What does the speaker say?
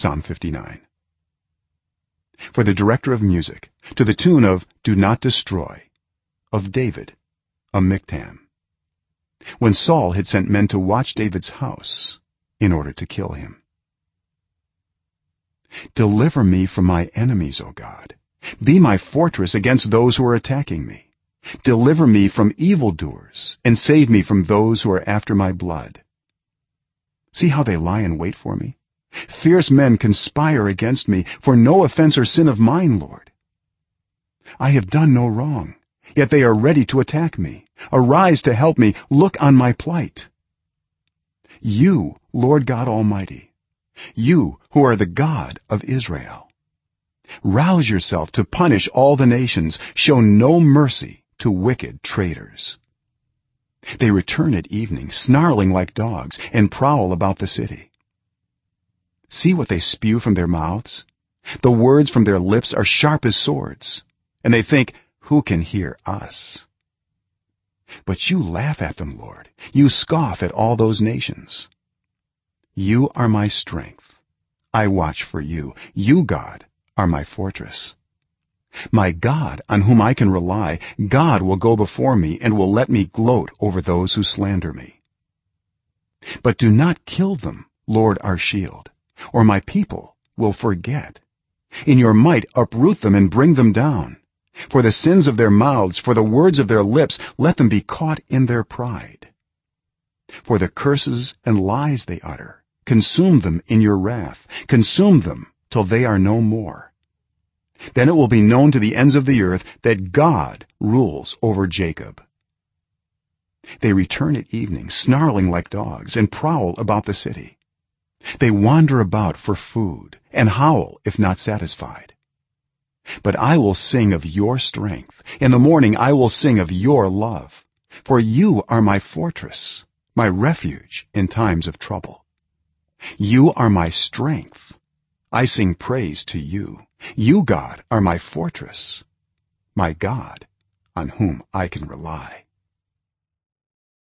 psalm 59 for the director of music to the tune of do not destroy of david a miktam. When saul had sent men to watch david's house in order to kill him. Deliver me from my enemies o god. Be my fortress against those who are attacking me. Deliver me from evildoers and save me from those who are after my blood. See how they lie in wait for me fierce men conspire against me for no offense or sin of mine lord. I have done no wrong yet they are ready to attack me. Arise to help me. Look on my plight. You lord god almighty you who are the god of israel rouse yourself to punish all the nations. Show no mercy to wicked traitors. They return at evening snarling like dogs and prowl about the city see what they spew from their mouths? The words from their lips are sharp as swords and they think who can hear us? But you laugh at them lord. You scoff at all those nations. You are my strength. I watch for you. You god are my fortress. My god on whom i can rely god will go before me and will let me gloat over those who slander me. But do not kill them lord our shield or my people will forget. In your might uproot them and bring them down. For the sins of their mouths for the words of their lips let them be caught in their pride. For the curses and lies they utter consume them in your wrath. Consume them till they are no more. Then it will be known to the ends of the earth that god rules over jacob. They return at evening snarling like dogs and prowl about the city they wander about for food and howl if not satisfied. But i will sing of your strength. In the morning i will sing of your love. For you are my fortress my refuge in times of trouble. You are my strength. I sing praise to you. You god are my fortress my god on whom i can rely